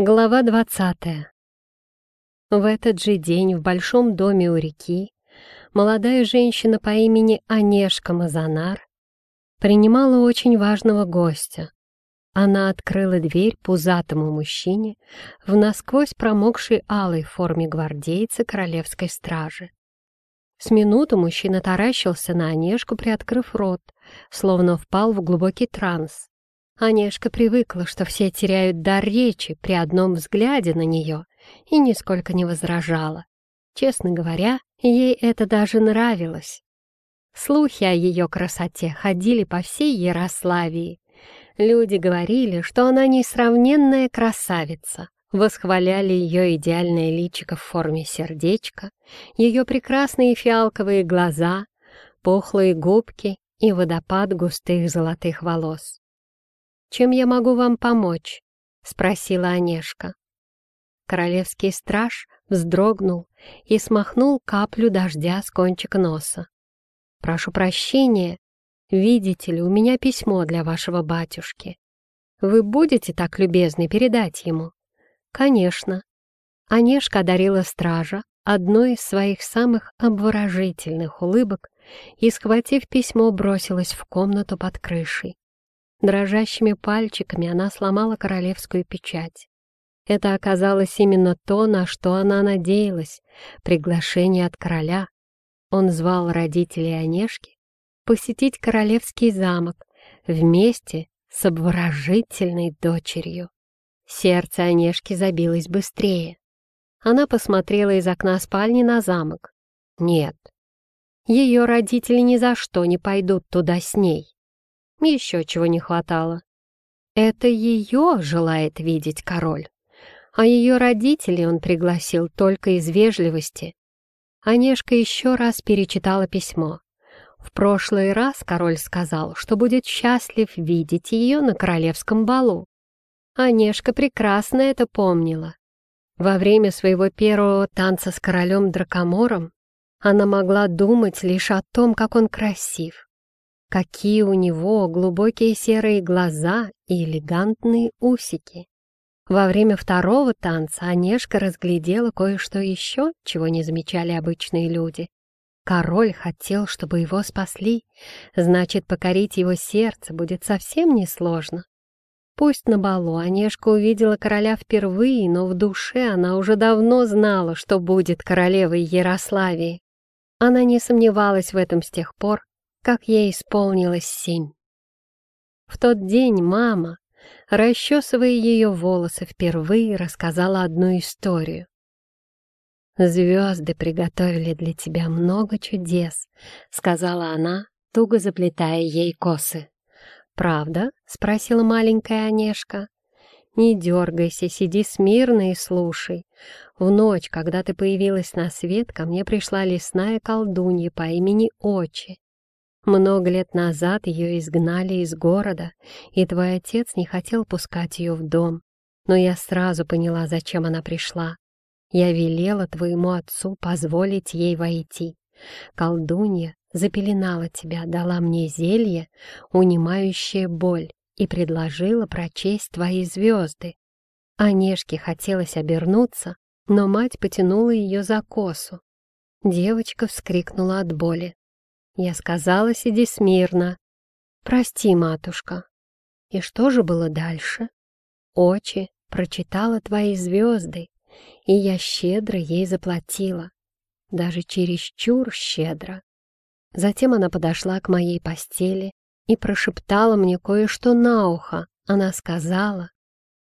Глава двадцатая. В этот же день в большом доме у реки молодая женщина по имени Онежка Мазанар принимала очень важного гостя. Она открыла дверь пузатому мужчине в насквозь промокшей алой форме гвардейца королевской стражи. С минуту мужчина таращился на Онежку, приоткрыв рот, словно впал в глубокий транс. Онежка привыкла, что все теряют дар речи при одном взгляде на нее, и нисколько не возражала. Честно говоря, ей это даже нравилось. Слухи о ее красоте ходили по всей Ярославии. Люди говорили, что она несравненная красавица, восхваляли ее идеальное личико в форме сердечка, ее прекрасные фиалковые глаза, пухлые губки и водопад густых золотых волос. «Чем я могу вам помочь?» — спросила Онежка. Королевский страж вздрогнул и смахнул каплю дождя с кончика носа. «Прошу прощения, видите ли, у меня письмо для вашего батюшки. Вы будете так любезны передать ему?» «Конечно». Онежка одарила стража одной из своих самых обворожительных улыбок и, схватив письмо, бросилась в комнату под крышей. Дрожащими пальчиками она сломала королевскую печать. Это оказалось именно то, на что она надеялась — приглашение от короля. Он звал родителей Онежки посетить королевский замок вместе с обворожительной дочерью. Сердце Онежки забилось быстрее. Она посмотрела из окна спальни на замок. Нет, ее родители ни за что не пойдут туда с ней. Еще чего не хватало. Это ее желает видеть король, а ее родителей он пригласил только из вежливости. Онежка еще раз перечитала письмо. В прошлый раз король сказал, что будет счастлив видеть ее на королевском балу. Онежка прекрасно это помнила. Во время своего первого танца с королем Дракомором она могла думать лишь о том, как он красив, Какие у него глубокие серые глаза и элегантные усики. Во время второго танца Онежка разглядела кое-что еще, чего не замечали обычные люди. Король хотел, чтобы его спасли, значит, покорить его сердце будет совсем несложно. Пусть на балу Онежка увидела короля впервые, но в душе она уже давно знала, что будет королевой Ярославии. Она не сомневалась в этом с тех пор, как ей исполнилось семь. В тот день мама, расчесывая ее волосы, впервые рассказала одну историю. «Звезды приготовили для тебя много чудес», — сказала она, туго заплетая ей косы. «Правда?» — спросила маленькая Онежка. «Не дергайся, сиди смирно и слушай. В ночь, когда ты появилась на свет, ко мне пришла лесная колдунья по имени Очи. Много лет назад ее изгнали из города, и твой отец не хотел пускать ее в дом. Но я сразу поняла, зачем она пришла. Я велела твоему отцу позволить ей войти. Колдунья запеленала тебя, дала мне зелье, унимающее боль, и предложила прочесть твои звезды. Онежке хотелось обернуться, но мать потянула ее за косу. Девочка вскрикнула от боли. Я сказала, сиди смирно. Прости, матушка. И что же было дальше? Очи прочитала твои звезды, и я щедро ей заплатила. Даже чересчур щедро. Затем она подошла к моей постели и прошептала мне кое-что на ухо. Она сказала,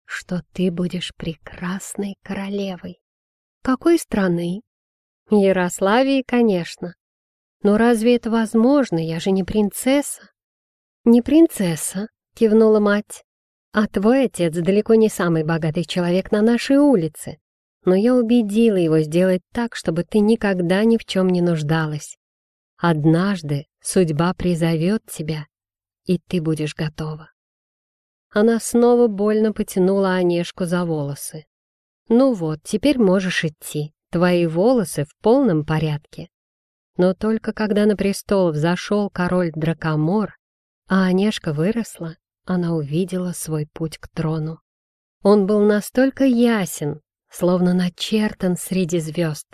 что ты будешь прекрасной королевой. Какой страны? Ярославии, конечно. Но разве это возможно? Я же не принцесса. Не принцесса, кивнула мать. А твой отец далеко не самый богатый человек на нашей улице. Но я убедила его сделать так, чтобы ты никогда ни в чем не нуждалась. Однажды судьба призовет тебя, и ты будешь готова. Она снова больно потянула Онежку за волосы. «Ну вот, теперь можешь идти. Твои волосы в полном порядке. Но только когда на престол взошел король Дракомор, а Онежка выросла, она увидела свой путь к трону. Он был настолько ясен, словно начертан среди звезд.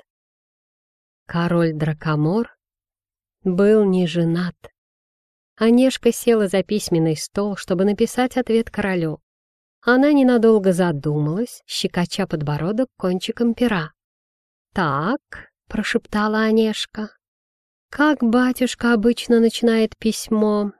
Король Дракомор был не женат. Онежка села за письменный стол, чтобы написать ответ королю. Она ненадолго задумалась, щекоча подбородок кончиком пера. «Так», — прошептала Онежка, — «как батюшка обычно начинает письмо?»